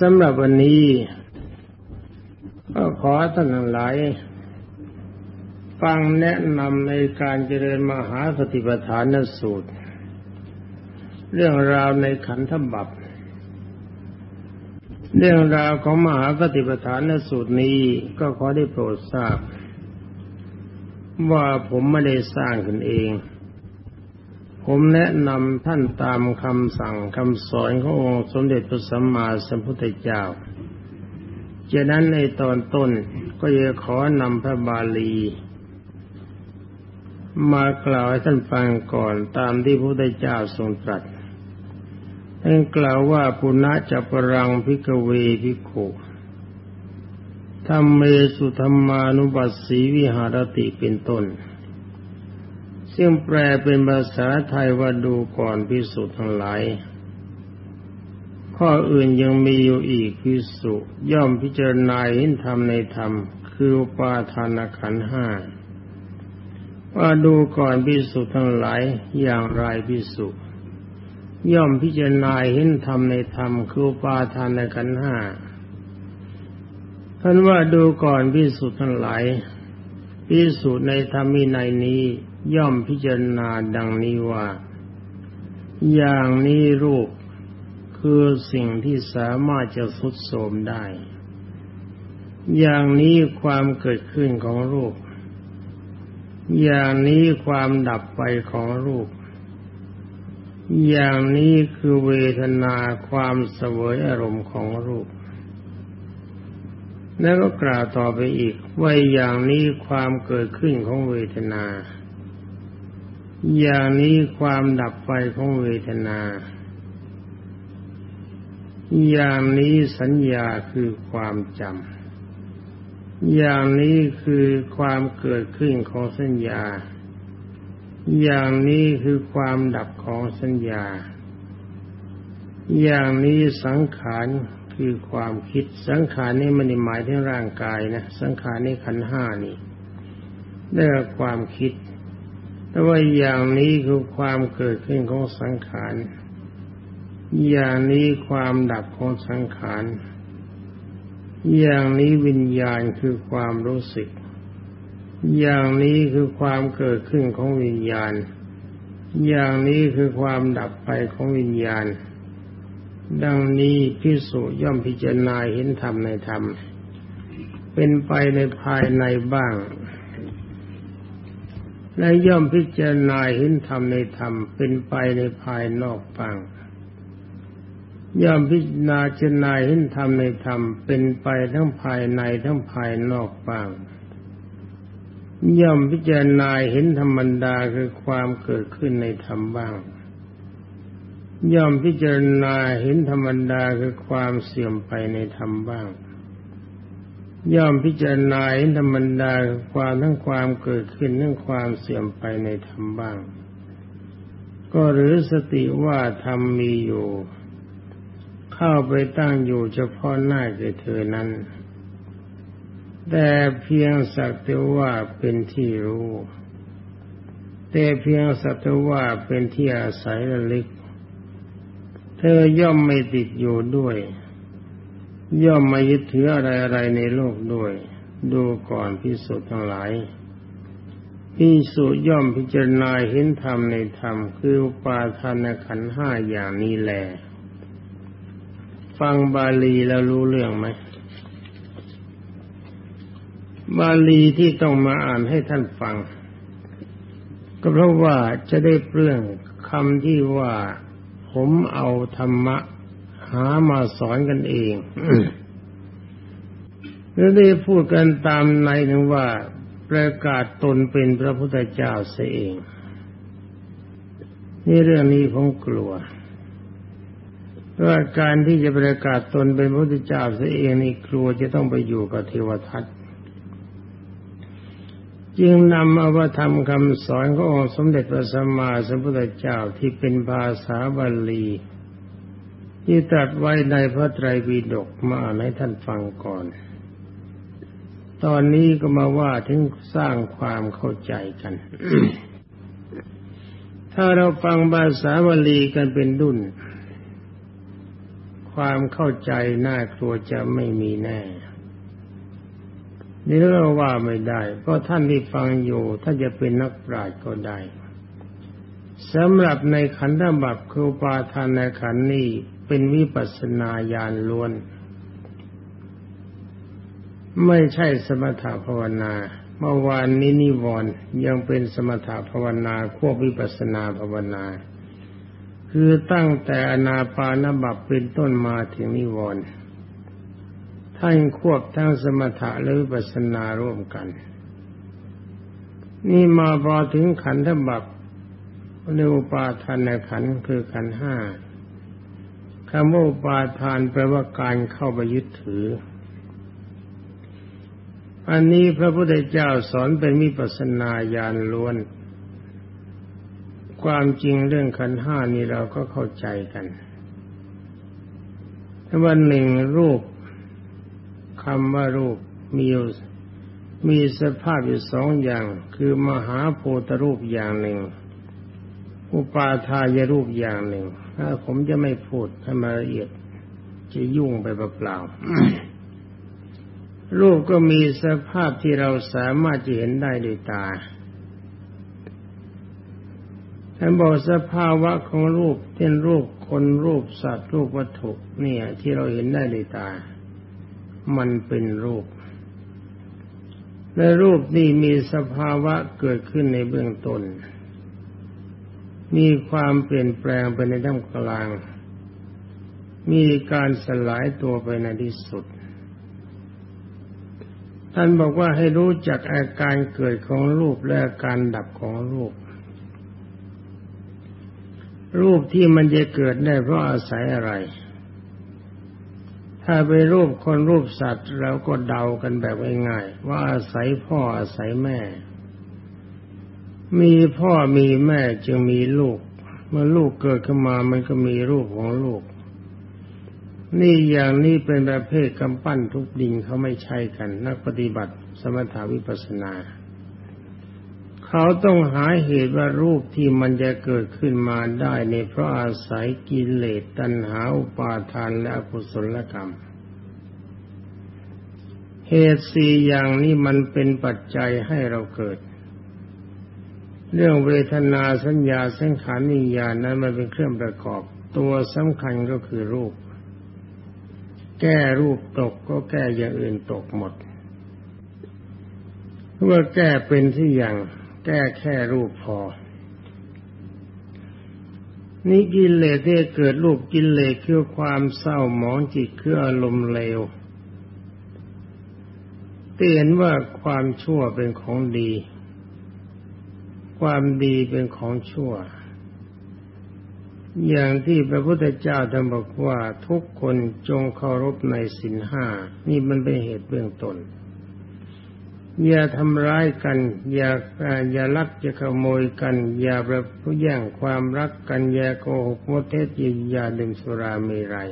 สำหรับวันนี้ ก็ขอท่านทั้งหลาย ฟังแนะนำในการเจริญมหาสติปัฏฐานสูตร เรื่องราวในขันธบัพเรื่องราวของมหาสติปัฏฐานสูตรนี้ก็ขอได้โปรดทราบ ว่าผมไม่ได้สร้างขึ้นเอง ผมแนะนำท่านตามคำสั่งคำสอนขององค์สมเด็จพระสัมมาสัมพุทธเจ้าจากนั้นในตอนต้นก็จะขอนำพระบาลี มากล่าวให้ท่านฟังก่อนตามที่พระพุทธเจ้าทรงตรัสท่านกล่าวว่าปุณะจัปรังพิกเวพิโกธรรมเมสุธรรมานุบัสสีวิหารติเป็นต้น ซึ่งแปลเป็นภาษาไทยว่าดูก่อนพิสุทั้งหลาย ข้ออื่นยังมีอยู่อีกพิสุย่อมพิจารณาเห็นธรรมในธรรม คือปาทานขันห้าว่าดูก่อนพิสุทั้งหลายอย่างไรพิสุย่อมพิจารณาเห็นธรรมในธรรม คือปาทานขันห้าท่านว่าดูก่อนพิสุทั้งหลายพิสุในธรรมินัยนี้ ย่อมพิจารณาดังนี้ว่า อย่างนี้รูปคือสิ่งที่สามารถจะสุดโสมได้ อย่างนี้ความเกิดขึ้นของรูป อย่างนี้ความดับไปของรูป อย่างนี้คือเวทนาความเสวยอารมณ์ของรูป แล้วก็กล่าวต่อไปอีกว่าอย่างนี้ความเกิดขึ้นของเวทนา อย่างนี้ความดับไปของเวทนา อย่างนี้สัญญาคือความจำ อย่างนี้คือความเกิดขึ้นของสัญญา อย่างนี้คือความดับของสัญญา อย่างนี้สังขารคือความคิด สังขารนี่มันหมายถึงร่างกายนะ สังขารนี่ขันห้านี่ได้ความคิด แต่ว่าอย่างนี้คือความเกิดขึ้นของสังขาร อย่างนี้ความดับของสังขาร อย่างนี้วิญญาณคือความรู้สึก อย่างนี้คือความเกิดขึ้นของวิญญาณ อย่างนี้คือความดับไปของวิญญาณ ดังนี้พิสุย่อมพิจารณาเห็นธรรมในธรรม เป็นไปในภายในบ้าง และย่อมพิจารณาเห็นธรรมในธรรมเป็นไปในภายนอกบ้าง ย่อมพิจารณาเจนายเห็นธรรมในธรรมเป็นไปทั้งภายในทั้งภายนอกบ้าง ย่อมพิจารณาเห็นธรรมบรรดาคือความเกิดขึ้นในธรรมบ้าง ย่อมพิจารณาเห็นธรรมบรรดาคือความเสื่อมไปในธรรมบ้าง ย่อมพิจารณาธรรมดาคือความทั้งความเกิดขึ้นทั้งความเสื่อมไปในธรรมบ้าง ก็หรือสติว่าธรรมมีอยู่ เข้าไปตั้งอยู่เฉพาะหน้าแก่เธอนั้น แต่เพียงสักแต่ว่าเป็นที่รู้ แต่เพียงสักแต่ว่าเป็นที่อาศัยระลึก เธอย่อมไม่ติดอยู่ด้วย ย่อมไม่ยึดถืออะไรอะไรในโลกด้วย ดูก่อนพิสุทั้งหลายพิสุย่อมพิจารณาเห็นธรรมในธรรม คือปาทานขันห้าอย่างนี้แหลฟังบาลีแล้วรู้เรื่องไหมบาลีที่ต้องมาอ่านให้ท่านฟัง ก็เพราะว่าจะได้เปลื้องคำที่ว่า ผมเอาธรรมะ หามาสอนกันเองแล้วได้พูดกันตามในหนึ่งว่าประกาศตนเป็นพระพุทธเจ้าเสียเอง นี่เรื่องนี้ผมกลัวว่าการที่จะประกาศตนเป็นพระพุทธเจ้าเสียเองนี่กลัวจะต้องไปอยู่กับเทวทัตจึงนำเอาวัธรรมคำสอนขององค์สมเด็จพระสัมมาสัมพุทธเจ้าที่เป็นภาษาบาลี ที่ตรัสไว้ในพระไตรปิฎกมาอ่านให้ท่านฟังก่อน ตอนนี้ก็มาว่าถึงสร้างความเข้าใจกัน ถ้าเราฟังภาษาบาลีกันเป็นดุนความเข้าใจน่ากลัวจะไม่มีแน่นี่เรื่องว่าไม่ได้ก็ท่านที่ฟังอยู่ถ้าจะเป็นนักปราชญ์ก็ได้สำหรับในขันธบัพคือปาทานในขันนี้ เป็นวิปัสนาญาณล้วน ไม่ใช่สมถภาวนา เมื่อวานนี้นิวรณ์ยังเป็นสมถภาวนาควบวิปัสนาภาวนา คือตั้งแต่อนาปานบัพเป็นต้นมาถึงนิวรณ์ท่านควบทั้งสมถะและวิปัสนาร่วมกัน นี่มาพอถึงขันธบัพในอุปาทานในขันคือขันห้า คำว่าปาทานแปลว่าการเข้าไปยึดถือ อันนี้พระพุทธเจ้าสอนเป็นมิปัสนาญาณล้วน ความจริงเรื่องขันห้านี้เราก็เข้าใจกันวันหนึ่งรูปคำว่ารูปมีมีสภาพอยู่สองอย่าง คือมหาโพธรูปอย่างหนึ่ง อุปาทายรูปอย่างหนึ่ง ผมจะไม่พูดให้มาละเอียดจะยุ่งไปเปล่าๆรูปก็มีสภาพที่เราสามารถจะเห็นได้ด้วยตาท่านบอกสภาวะของรูปเช่นรูปคนรูปสัตว์รูปวัตถุเนี่ย ที่เราเห็นได้ด้วยตา มันเป็นรูป และรูปนี้มีสภาวะเกิดขึ้นในเบื้องต้น มีความเปลี่ยนแปลงไปในท่ามกลาง มีการสลายตัวไปในที่สุด ท่านบอกว่าให้รู้จักอาการเกิดของรูปและอาการดับของรูป รูปที่มันจะเกิดได้เพราะอาศัยอะไร ถ้าไปรูปคนรูปสัตว์เราก็เดากันแบบง่ายๆว่าอาศัยพ่ออาศัยแม่ มีพ่อมีแม่จึงมีลูก เมื่อลูกเกิดขึ้นมามันก็มีรูปของลูก นี่อย่างนี้เป็นประเภทกำปั้นทุกดินเขาไม่ใช่กัน นักปฏิบัติสมถาวิปัสนา เขาต้องหาเหตุว่ารูปที่มันจะเกิดขึ้นมาได้ในเพราะอาศัยกิเลสตัณหาอุปาทานและอกุศลกรรมเหตุสี่อย่างนี้มันเป็นปัจจัยให้เราเกิด เรื่องเวทนาสัญญาสังขารนิยานนั้นมันเป็นเครื่องประกอบ ตัวสำคัญก็คือรูป แก้รูปตกก็แก้อย่างอื่นตกหมดเมื่อแก้เป็นที่อย่าง แก้แค่รูปพอ นี่กิเลสที่เกิดรูปกิเลสคือความเศร้าหมองจิตคืออารมณ์เลวเห็นว่าความชั่วเป็นของดี ความดีเป็นของชั่ว อย่างที่พระพุทธเจ้าท่านบอกว่าทุกคนจงเคารพในสินห้า นี่มันเป็นเหตุเบื้องต้นอย่าทำร้ายกัน อย่าอย่าลักจะขโมยกัน อย่าประพฤติแย่งความรักกัน อย่าโกหกมดเท็จอย่าดื่มสุราเมรัย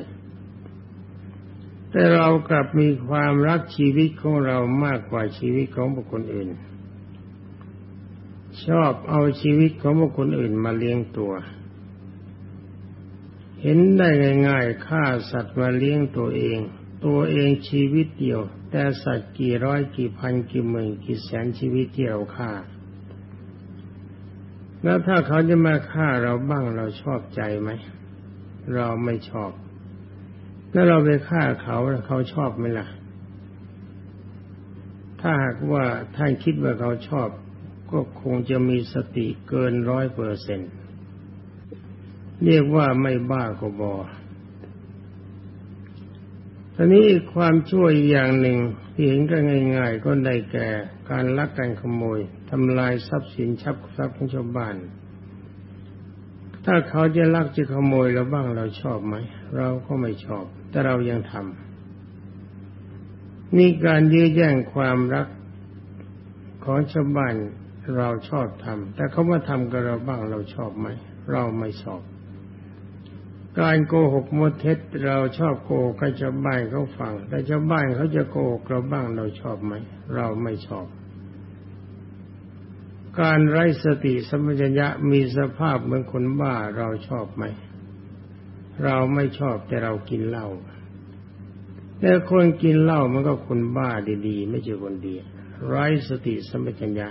แต่เรากลับมีความรักชีวิตของเรามากกว่าชีวิตของบุคคลอื่น ชอบเอาชีวิตของบุคคลอื่นมาเลี้ยงตัว เห็นได้ง่ายๆฆ่าสัตว์มาเลี้ยงตัวเอง ตัวเองชีวิตเดียว แต่สัตว์กี่ร้อยกี่พันกี่หมื่นกี่แสนชีวิตที่เราฆ่า แล้วถ้าเขาจะมาฆ่าเราบ้างเราชอบใจไหม เราไม่ชอบ แล้วเราไปฆ่าเขาเขาชอบไหมล่ะถ้าหากว่าท่านคิดว่าเขาชอบ ก็คงจะมีสติเกินร้อยเปอร์เซ็นต์เรียกว่าไม่บ้าก็บอทีนี้ความช่วยอย่างหนึ่งที่เห็นก็ง่าย ๆ ก็ได้แก่การลักการขโมยทำลายทรัพย์สินชับทรัพย์ของชาวบ้าน ถ้าเขาจะลักจะขโมยเราบ้างเราชอบไหม เราก็ไม่ชอบ แต่เรายังทำนี่การยื้อแย่งความรักของชาวบ้าน เราชอบทำแต่เขามาทำกับเราบ้างเราชอบไหมเราไม่ชอบ การโกหกมดเท็จเราชอบโกหกให้ชาวบ้านเขาฟัง แต่ชาวบ้านเขาจะโกหกเราบ้างเราชอบไหมเราไม่ชอบ การไร้สติสมัญญะมีสภาพเหมือนคนบ้าเราชอบไหมเราไม่ชอบแต่เรากินเหล้าแต่คนกินเหล้ามันก็คนบ้าดีๆ ไม่ใช่คนดีไร้สติสมัชัญญา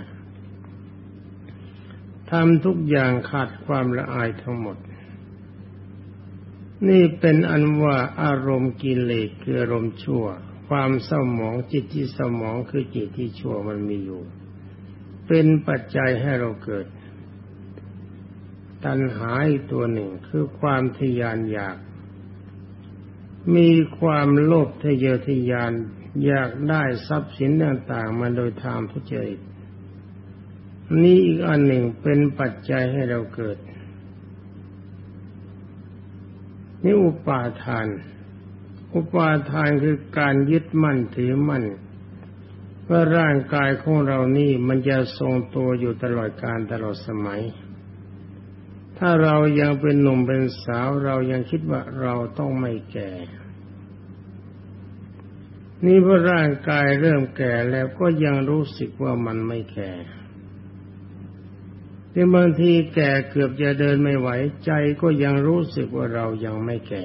ทำทุกอย่างขาดความละอายทั้งหมด นี่เป็นอันว่าอารมณ์กิเลสคืออารมณ์ชั่ว ความเศร้าหมองจิตที่เศร้าหมองคือจิตที่ชั่วมันมีอยู่ เป็นปัจจัยให้เราเกิด ตัณหาอีกตัวหนึ่งคือความทยานอยาก มีความโลภทะเยอทะยานอยากได้ทรัพย์สินต่างๆมาโดยทางทุจริต นี่อีกอันหนึ่งเป็นปัจจัยให้เราเกิดนี่อุปาทาน อุปาทานคือการยึดมั่นถือมั่นว่าร่างกายของเรานี่มันจะทรงตัวอยู่ตลอดการตลอดสมัย ถ้าเรายังเป็นหนุ่มเป็นสาวเรายังคิดว่าเราต้องไม่แก่ นี่เพราะร่างกายเริ่มแก่แล้วก็ยังรู้สึกว่ามันไม่แก่ ที่บางทีแก่เกือบจะเดินไม่ไหวใจก็ยังรู้สึกว่าเรายังไม่แก่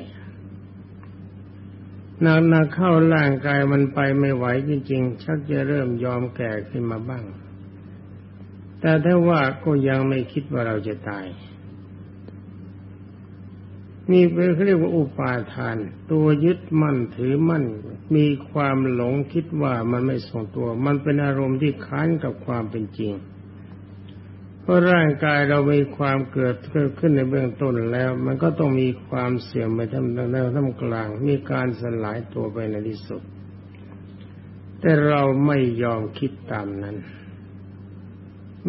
นักนักเข้าร่างกายมันไปไม่ไหวจริงๆ ชักจะเริ่มยอมแก่ขึ้นมาบ้าง แต่ถ้าว่าก็ยังไม่คิดว่าเราจะตายนี่เป็นเขาเรียกว่าอุปาทาน ตัวยึดมั่นถือมั่น มีความหลงคิดว่ามันไม่ทรงตัว มันเป็นอารมณ์ที่ค้านกับความเป็นจริง เพราะร่างกายเรามีความเกิดเกิดขึ้นในเบื้องต้นแล้ว มันก็ต้องมีความเสื่อมไปทั้งแนวทั้งกลาง มีการสลายตัวไปในที่สุด แต่เราไม่ยอมคิดตามนั้น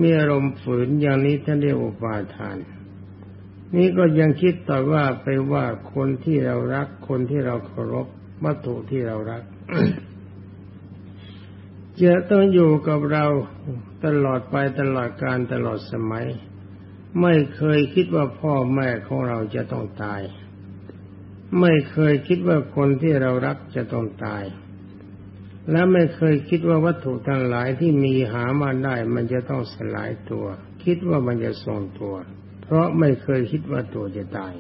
มีอารมณ์ฝืนอย่างนี้ท่านเรียกอุปาทาน นี่ก็ยังคิดต่อว่าไปว่าคนที่เรารักคนที่เราเคารพวัตถุที่เรารัก จะต้องอยู่กับเราตลอดไปตลอดการตลอดสมัย ไม่เคยคิดว่าพ่อแม่ของเราจะต้องตาย ไม่เคยคิดว่าคนที่เรารักจะต้องตาย และไม่เคยคิดว่าวัตถุทั้งหลายที่มีหามาได้มันจะต้องสลายตัว คิดว่ามันจะทรงตัว เพราะไม่เคยคิดว่าตัวจะตาย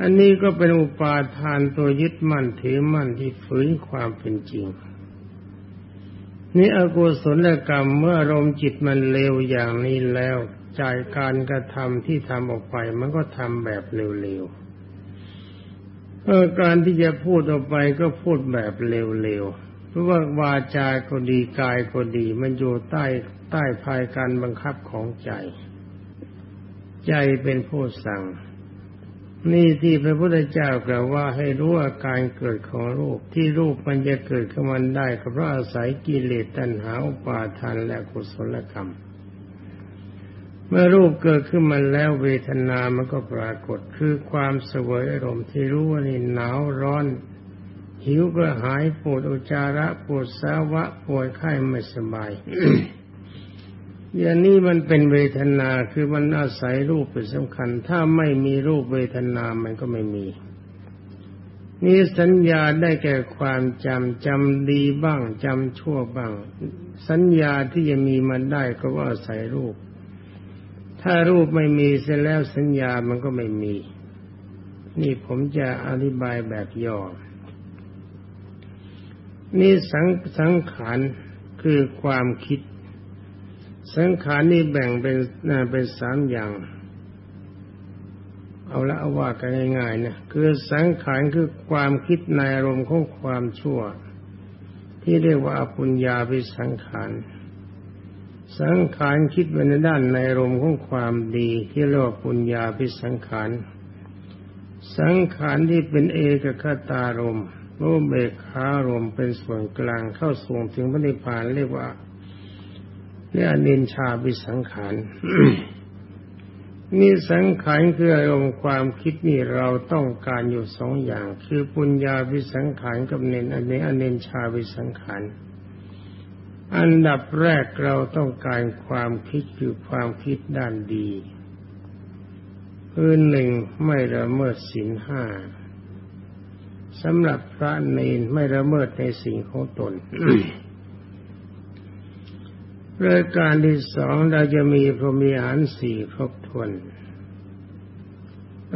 อันนี้ก็เป็นอุปาทานตัวยึดมั่นถือมั่นที่ฝืนความเป็นจริง นี่อกุศลกรรมเมื่ออารมณ์จิตมันเลวอย่างนี้แล้วจายการกระทำที่ทำออกไป มันก็ทำแบบเร็วๆเออการที่จะพูดออกไปก็พูดแบบเร็วๆเพราะว่าวาจาก็ดีกายก็ดี มันอยู่ใต้ใต้ภายการบังคับของใจ ใจเป็นผู้สั่ง นี่ที่พระพุทธเจ้ากล่าวว่าให้รู้อาการเกิดของรูปที่รูปมันจะเกิดขึ้นมันได้ก็เพราะอาศัยกิเลสตัณหาอุปาทานและกุศลกรรม เมื่อรูปเกิดขึ้นมาแล้วเวทนามันก็ปรากฏคือความสวยอารมณ์ที่รู้ว่านี่หนาวร้อน หิวก็หายปวดอุจจาระปวดสาวะปวดไข้ไม่สบาย อย่างนี้มันเป็นเวทนาคือมันอาศัยรูปเป็นสำคัญ ถ้าไม่มีรูปเวทนามันก็ไม่มี นี่สัญญาได้แก่ความจำจำดีบ้างจำชั่วบ้าง สัญญาที่จะมีมันได้ก็ว่าอาศัยรูป ถ้ารูปไม่มีเสร็จแล้วสัญญามันก็ไม่มี นี่ผมจะอธิบายแบบย่อ นี่สังสังขารคือความคิด สังขารนี่แบ่งเป็นเป็นสามอย่าง เอาละเอาว่ากันง่ายๆนะคือสังขารคือความคิดในอารมณ์ของความชั่ว ที่เรียกว่าปุญญาพิสังขารสังขารคิดไปในด้านในอารมณ์ของความดีที่เรียกว่าปุญญาพิสังขารสังขารที่เป็นเอกคตารมโลเบกขารมเป็นส่วนกลางเข้าส่งถึงพระนิพพานเรียกว่า นี่อนินชาวิสังขารนี่สังขารคืออารมณ์ความคิดนี่เราต้องการอยู่สองอย่าง คือปุญญาวิสังขารกับเนนอันนี้อเนนชาวิสังขารอันดับแรกเราต้องการความคิดคือความคิดด้านดีคือหนึ่งไม่ละเมิดศีลห้าสำหรับพระเนนไม่ละเมิดในสิ่งของตน รายการที่สองเราจะมีพรหมีหารสี่ครบถ้วน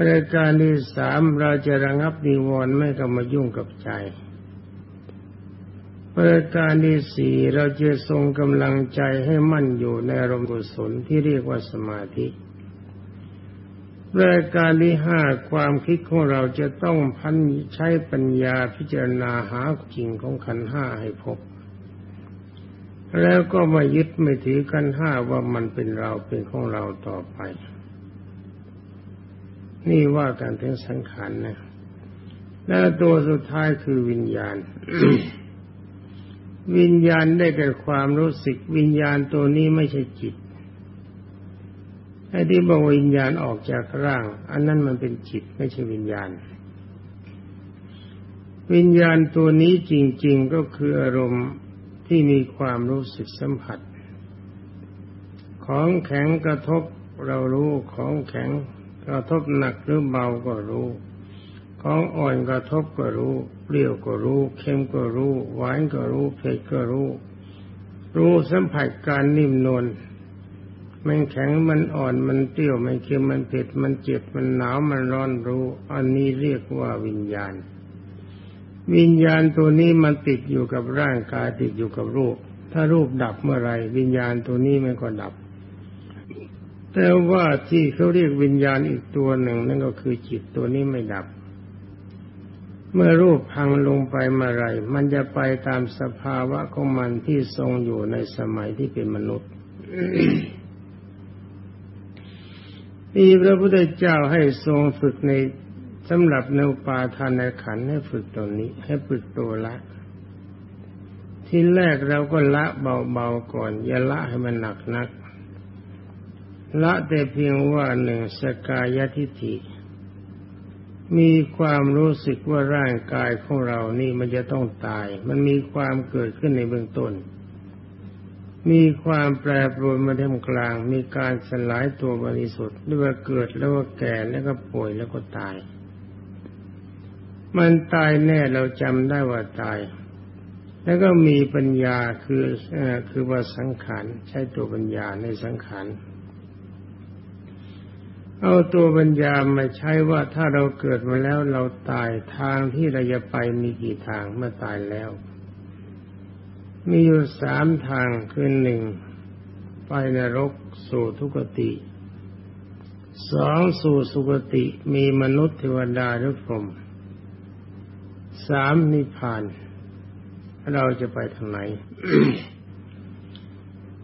รายการที่สามเราจะระงับนิวรณ์ไม่ก็มายุ่งกับใจรายการที่สี่เราจะทรงกำลังใจให้มั่นอยู่ในอารมณ์กุศลที่เรียกว่าสมาธิรายการที่ห้าความคิดของเราจะต้องพันใช้ปัญญาพิจารณาหาจริงของขันห้าให้พบ แล้วก็มายึดไม่ถือขันห้าว่ามันเป็นเราเป็นของเราต่อไป นี่ว่ากันถึงสังขารนะแล้วตัวสุดท้ายคือวิญญาณ วิญญาณได้แก่ความรู้สึก วิญญาณตัวนี้ไม่ใช่จิตไอ้ที่บอกวิญญาณออกจากร่าง อันนั้นมันเป็นจิตไม่ใช่วิญญาณ วิญญาณตัวนี้จริง ๆก็คืออารมณ์ ที่มีความรู้สึกสัมผัส ของแข็งกระทบเรารู้ของแข็งกระทบหนักหรือเบาก็รู้ ของอ่อนกระทบก็รู้ เปรี้ยวก็รู้ เค็มก็รู้ หวานก็รู้เผ็ดก็รู้ รู้สัมผัสการนิ่มนวลมันแข็งมันอ่อนมันเปรี้ยวมันเค็มมันเผ็ดมันเจ็บมันหนาวมันร้อนรู้ อันนี้เรียกว่าวิญญาณ วิญญาณตัวนี้มันติดอยู่กับร่างกายติดอยู่กับรูป ถ้ารูปดับเมื่อไรวิญญาณตัวนี้มันก็ดับ แต่ว่าที่เขาเรียกวิญญาณอีกตัวหนึ่ง นั่นก็คือจิตตัวนี้ไม่ดับ เมื่อรูปพังลงไปเมื่อไรมันจะไปตามสภาวะของมันที่ทรงอยู่ในสมัยที่เป็นมนุษย์นี่พระพุทธเจ้าให้ทรงฝึกใน สำหรับในปาทานขันให้ฝึกตรงนี้ ให้ฝึกตัวละ ที่แรกเราก็ละเบาๆก่อน อย่าละให้มันหนักนัก ละแต่เพียงว่าหนึ่งสกายทิฏฐิ มีความรู้สึกว่าร่างกายของเรานี่มันจะต้องตาย มันมีความเกิดขึ้นในเบื้องต้น มีความแปรปรวนมาท่ามกลาง มีการสลายตัวบริสุทธิ์ด้วยว่าเกิดแล้วก็แก่แล้วก็ป่วยแล้วก็ตาย มันตายแน่เราจำได้ว่าตาย แล้วก็มีปัญญาคือคือว่าสังขารใช้ตัวปัญญาในสังขารเอาตัวปัญญามาใช้ว่าถ้าเราเกิดมาแล้วเราตายทางที่เราจะไปมีกี่ทางเมื่อตายแล้ว มีอยู่สามทางคือหนึ่งไปนรกสู่ทุกติสองสู่สุกติมีมนุษย์เทวดาหรือพรหม สามนิพพาน เราจะไปทางไหน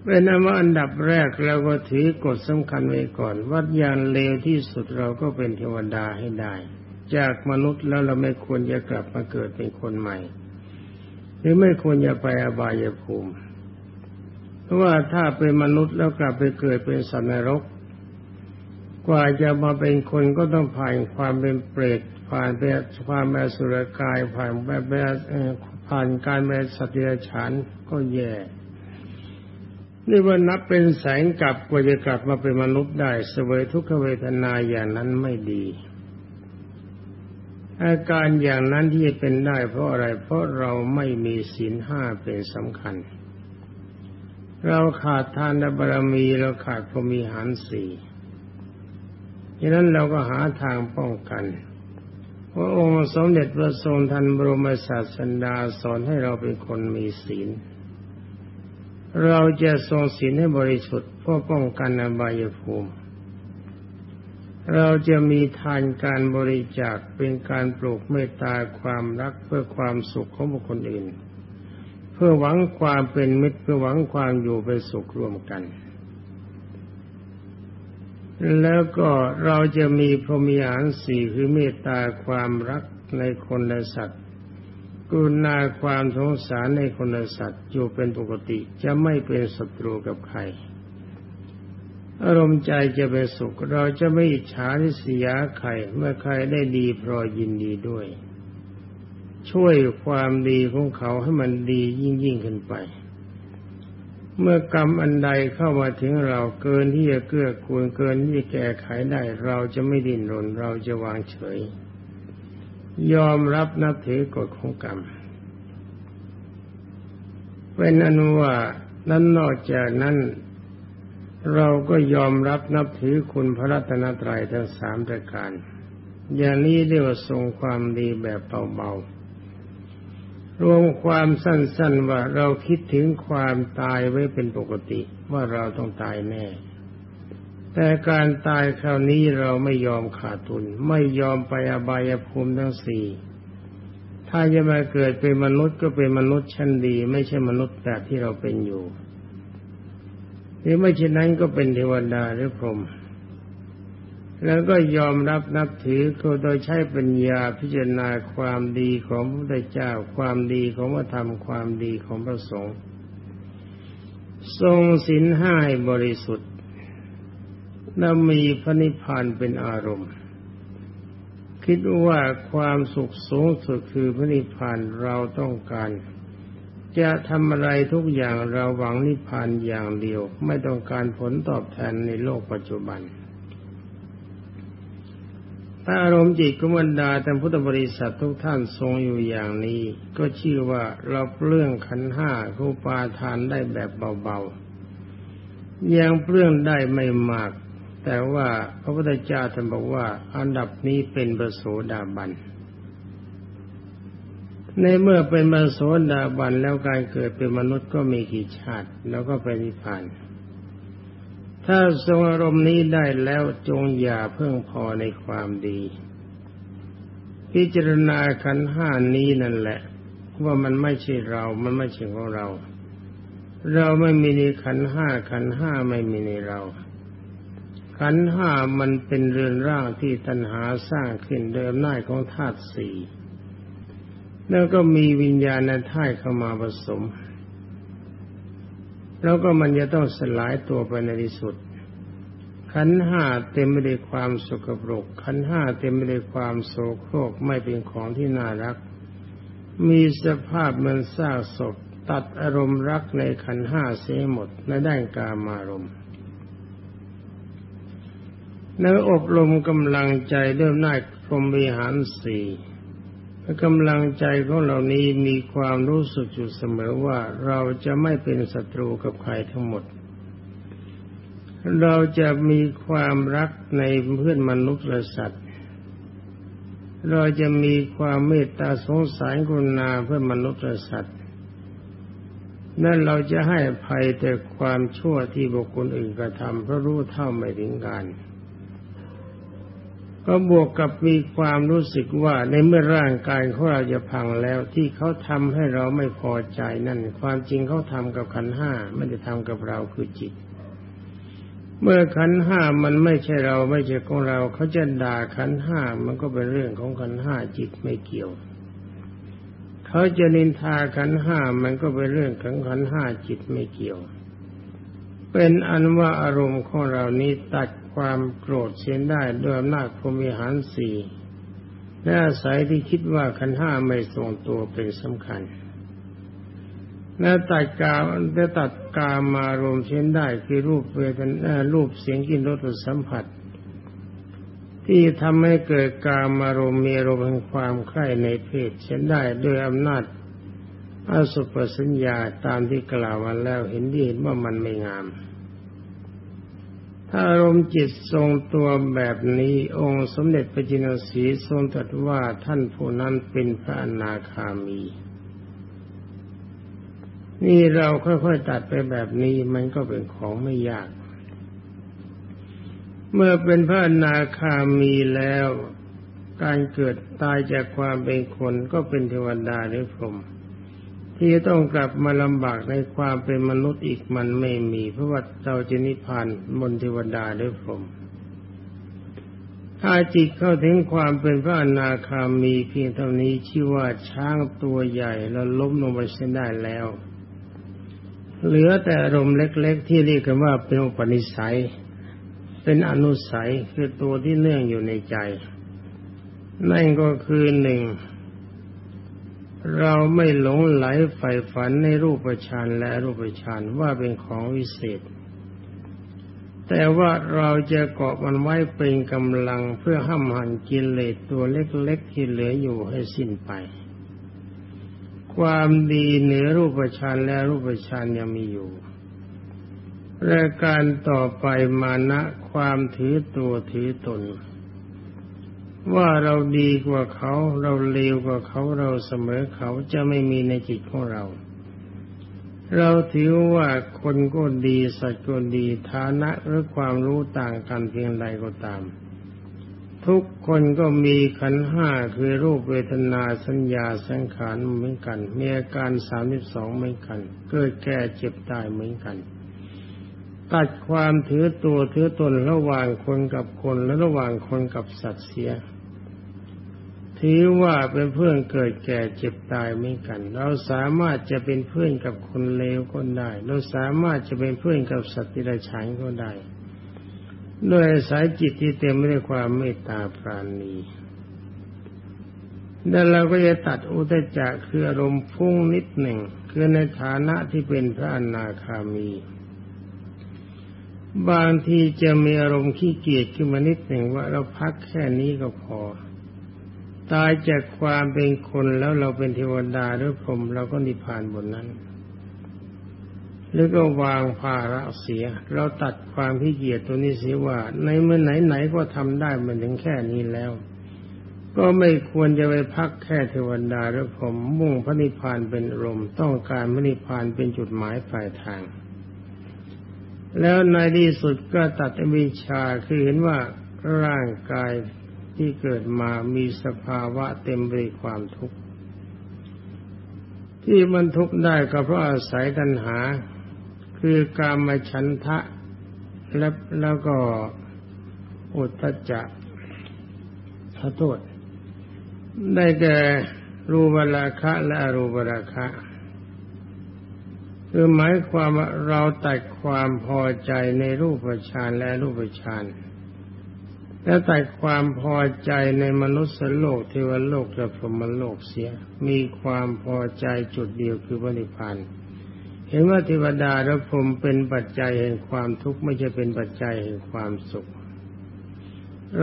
เป็นว่าอันดับแรกเราก็ถือกฎสำคัญไว้ก่อน วัดยานเลวที่สุดเราก็เป็นเทวดาให้ได้ จากมนุษย์แล้วเราไม่ควรจะกลับมาเกิดเป็นคนใหม่ หรือไม่ควรจะไปอบายภูมิ เพราะว่าถ้าเป็นมนุษย์แล้วกลับไปเกิดเป็นสัตว์นรก กว่าจะมาเป็นคนก็ต้องผ่านความเป็นเปรต ผ่านเป็นความแมสุรกายผ่านแบบผ่านการเป็นสัตว์เดรัจฉานก็แย่นี่ว่านับเป็นแสงกลับกว่าจะกลับมาเป็นมนุษย์ได้เสวยทุกขเวทนาอย่างนั้นไม่ดี อาการอย่างนั้นที่จะเป็นได้เพราะอะไร เพราะเราไม่มีศีลห้าเป็นสำคัญ เราขาดทานบารมีเราขาดพรมีหารสี่ดังนั้นเราก็หาทางป้องกัน พระองค์สมเด็จพระทรงทันบรมศาสดาสอนให้เราเป็นคนมีศีล เราจะทรงศีลให้บริสุทธิ์เพื่อป้องกันอบายภูมิ เราจะมีทานการบริจาคเป็นการปลูกเมตตาความรักเพื่อความสุขของบุคคลอื่น เพื่อหวังความเป็นมิตรเพื่อหวังความอยู่เป็นสุขร่วมกัน แล้วก็เราจะมีพรหมีหารสี่คือเมตตาความรักในคนและสัตว์กุณาความสงสารในคนและสัตว์อยู่เป็นปกติจะไม่เป็นศัตรูกับใคร อารมณ์ใจจะเป็นสุข เราจะไม่อิจฉาทิสยาใครเมื่อใครได้ดีพรอยินดีด้วย ช่วยความดีของเขาให้มันดียิ่งยิ่งขึ้นไป เมื่อกรรมอันใดเข้ามาถึงเราเกินที่จะเกื้อกูลเกินที่จะแก้ไขได้ เราจะไม่ดิ้นรน เราจะวางเฉย ยอมรับนับถือกฎของกรรมเป็นอนุว่านั้นนอกจากนั้น เราก็ยอมรับนับถือคุณพระรัตนตรัยทั้งสามประการ อย่างนี้เรียกว่าทรงความดีแบบเบาๆ รวมความสั้น ๆ ว่าเราคิดถึงความตายไว้เป็นปกติว่าเราต้องตายแน่ แต่การตายคราวนี้เราไม่ยอมขาดทุน ไม่ยอมไปอบายภูมิทั้งสี่ถ้าจะมาเกิดเป็นมนุษย์ก็เป็นมนุษย์ชั้นดี ไม่ใช่มนุษย์แบบที่เราเป็นอยู่หรือไม่เช่นนั้นก็เป็นเทวดาหรือพรหม แล้วก็ยอมรับนับถือโดยใช้ปัญญาพิจารณาความดีของพระพุทธเจ้า ความดีของพระธรรมความดีของพระสงฆ์ทรงศีลห้าบริสุทธิ์และมีพระนิพพานเป็นอารมณ์ คิดว่าความสุขสูงสุดคือพระนิพพานเราต้องการ จะทำอะไรทุกอย่างเราหวังนิพพานอย่างเดียว ไม่ต้องการผลตอบแทนในโลกปัจจุบัน ถ้าอารมณ์จิตกุมันดาแต่พุทธบริษัททุกท่านทรงอยู่อย่างนี้ ก็ชื่อว่าเราเปลื้องขันห้าคูปาทานได้แบบเบาๆ ยังเปลื้องได้ไม่มาก แต่ว่าพระพุทธเจ้าท่านบอกว่า อันดับนี้เป็นประโสดาบัน ในเมื่อเป็นประโสดาบันแล้วการเกิดเป็นมนุษย์ก็มีกี่ชาติ แล้วก็ไปนิพพาน ถ้าทรงอารมณ์นี้ได้แล้วจงอย่าเพิ่งพอในความดี พิจารณาขันห้านี้นั่นแหละ ว่ามันไม่ใช่เรา มันไม่ใช่ของเรา เราไม่มีในขันห้าขันห้าไม่มีในเรา ขันห้ามันเป็นเรือนร่างที่ตัณหาสร้างขึ้นโดยอำนาจของธาตุสี่แล้วก็มีวิญญาณธาตุเข้ามาผสม แล้วก็มันจะต้องสลายตัวไปในที่สุด ขันห้าเต็มไปด้วยความสกปรก ขันห้าเต็มไปด้วยความโสโครกไม่เป็นของที่น่ารัก มีสภาพเหมือนซากศพตัดอารมณ์รักในขันห้าเสียหมดในด้านกามารมณ์แล้วอบรมกำลังใจเริ่มหน้าพรมวิหารสี่ กำลังใจของเรานี้มีความรู้สึกอยู่เสมอว่าเราจะไม่เป็นศัตรูกับใครทั้งหมด เราจะมีความรักในเพื่อนมนุษย์และสัตว์ เราจะมีความเมตตาสงสารกรุณาเพื่อนมนุษย์และสัตว์นั่นเราจะให้ภัยแต่ความชั่วที่บุคคลอื่นกระทำเพราะรู้เท่าไม่ถึงการ ก็บวกกับมีความรู้สึกว่าในเมื่อร่างกายของเราจะพังแล้วที่เขาทำให้เราไม่พอใจนั่น ความจริงเขาทำกับขันห้าไม่ได้ทำกับเราคือจิต เมื่อขันห้ามันไม่ใช่เราไม่ใช่ของเราเขาจะด่าขันห้ามันก็เป็นเรื่องของขันห้าจิตไม่เกี่ยวเขาจะนินทาขันห้ามันก็เป็นเรื่องของขันห้าจิตไม่เกี่ยว เป็นอันว่าอารมณ์ของเรานี้ตัดความโกรธเสียได้ด้วยอำนาจพรมิหารสี่และอาศัยที่คิดว่าขันห้าไม่ทรงตัวเป็นสำคัญ และตัดกาและตัดกามารมณ์เช่นได้คือรูปเวทนารูปเสียงกินรสสัมผัส ที่ทำให้เกิดกามารมณ์มีอารมณ์แห่งความใคร่ในเพศเช่นได้ด้วยอำนาจ อสุปสัญญาตามที่กล่าวมาแล้วเห็นดีเห็นว่ามันไม่งาม ถ้าอารมณ์จิตทรงตัวแบบนี้องค์สมเด็จพระจินสีทรงตรัสว่าท่านผู้นั้นเป็นพระอนาคามี นี่เราค่อยๆตัดไปแบบนี้มันก็เป็นของไม่ยาก เมื่อเป็นพระอนาคามีแล้ว การเกิดตายจากความเป็นคนก็เป็นเทวดาหรือพรหม ที่ต้องกลับมาลำบากในความเป็นมนุษย์อีกมันไม่มี เพราะว่าเราจะนิพพานมนเทวดาด้วยผม ถ้าจิตเข้าถึงความเป็นพระอนาคามีเพียงเท่านี้ชื่อว่าช้างตัวใหญ่แล้วล้มลงไปเสียได้แล้ว เหลือแต่อารมณ์เล็ก ๆ ที่เรียกกันว่าเป็นอุปนิสัย เป็นอนุสัยคือตัวที่เนื่องอยู่ในใจ นั่นก็คือหนึ่ง เราไม่หลงไหลใฝ่ฝันในรูปฌานและรูปฌานว่าเป็นของวิเศษ แต่ว่าเราจะเกาะมันไว้เป็นกำลังเพื่อห้ามหันกิเลสตัวเล็กๆที่เหลืออยู่ให้สิ้นไป ความดีเหนือรูปฌานและรูปฌานยังมีอยู่รายการต่อไปมานะความถือตัวถือตน ว่าเราดีกว่าเขา เราเลวกว่าเขาเราเสมอเขาจะไม่มีในจิตของเรา เราถือว่าคนก็ดีสัตว์ก็ดีฐานะหรือความรู้ต่างกันเพียงใดก็ตาม ทุกคนก็มีขันห้าคือรูปเวทนาสัญญาสังขารเหมือนกันมีอาการสามสิบสองเหมือนกัน เกิดแก่เจ็บตายเหมือนกันตัดความถือตัวถือตนระหว่างคนกับคนและระหว่างคนกับสัตว์เสีย ถือว่าเป็นเพื่อนเกิดแก่เจ็บตายเหมือนกัน เราสามารถจะเป็นเพื่อนกับคนเลวก็ได้ เราสามารถจะเป็นเพื่อนกับสัตว์ที่ไรฉานก็ได้ด้วยสายจิตที่เต็มไปด้วยความเมตตาปราณีแล้วเราก็จะตัดอุตจักคืออารมณ์พุ่งนิดหนึ่ง คือในฐานะที่เป็นพระอนาคามี บางทีจะมีอารมณ์ขี้เกียจขึ้นมานิดหนึ่งว่าเราพักแค่นี้ก็พอ ตายจากความเป็นคนแล้วเราเป็นเทวดาหรือพรหมเราก็นิพพานบนนั้น หรือก็วางภาระเสีย เราตัดความขี้เกียจตัวนี้เสียว่า ในเมื่อไหนๆก็ทำได้มันถึงแค่นี้แล้ว ก็ไม่ควรจะไปพักแค่เทวดาหรือผมมุ่งพระนิพพานเป็นอารมณ์ต้องการพระนิพพานเป็นจุดหมายปลายทาง แล้วในที่สุดก็ตัดวิชาคือเห็นว่าร่างกาย ที่เกิดมามีสภาวะเต็มไปด้วยความทุกข์ ที่มันทุกข์ได้ก็เพราะอาศัยตัณหา คือการมาชันทะและแล้วก็อุทจจะขอโทษ ได้แก่รูปราคะและอรูปราคะคือหมายความว่าเราตัดความพอใจในรูปฌานและรูปฌาน และตัดความพอใจในมนุษย์โลกเทวโลกและพรหมโลกเสีย มีความพอใจจุดเดียวคือพระนิพพานเห็นว่าเทวดาและพรหมเป็นปัจจัยแห่งความทุกข์ไม่ใช่เป็นปัจจัยแห่งความสุข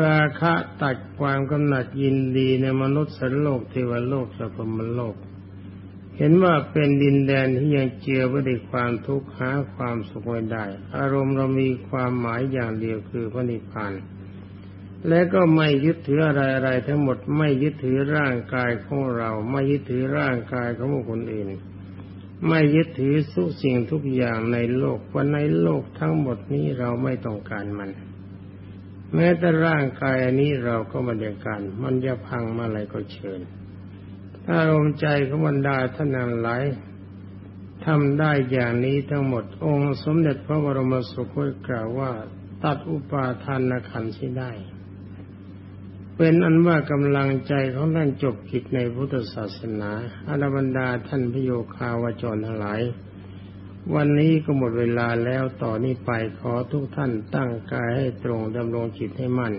ราคะตัดความกำหนัดยินดีในมนุษย์สโลกเทวโลกและพรหมโลก เห็นว่าเป็นดินแดนที่ยังเจือไปด้วยความทุกข์หาความสุขไม่ได้ อารมณ์เรามีความหมายอย่างเดียวคือพระนิพพาน และก็ไม่ยึดถืออะไรอะไรทั้งหมดไม่ยึดถือร่างกายของเรา ไม่ยึดถือร่างกายของคนอื่น ไม่ยึดถือทุสิ่งทุกอย่างในโลกว่าในโลกทั้งหมดนี้เราไม่ต้องการมัน แม้แต่ร่างกายอันนี้เราก็ไม่ต้องการ มันจะพังมาอะไรก็เชิญอารมณ์ใจของบรรดาท่านนั้นหลายทำได้อย่างนี้ทั้งหมด องค์สมเด็จพระบรมสุคตกล่าวว่า ตัดอุปาทานขันธ์ได้ เป็นอันว่ากำลังใจของท่านจบกิจในพุทธศาสนาอรบรรดาท่านพโยคาวจรทั้งหลาย วันนี้ก็หมดเวลาแล้วต่อนนี้ไปขอทุกท่านตั้งกายให้ตรงดำรงจิตให้มั่น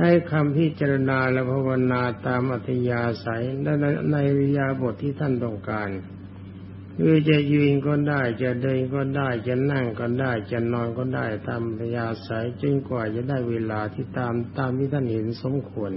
ให้คำพิจารณาและภาวนาตามอัธยาศัยในในวิยาบทที่ท่านต้องการ คือจะยืนก็ได้ จะเดินก็ได้ จะนั่งก็ได้ จะนอนก็ได้ตามอัธยาสายจนกว่าจะได้เวลาที่ตามตามที่ท่านเห็นสมควร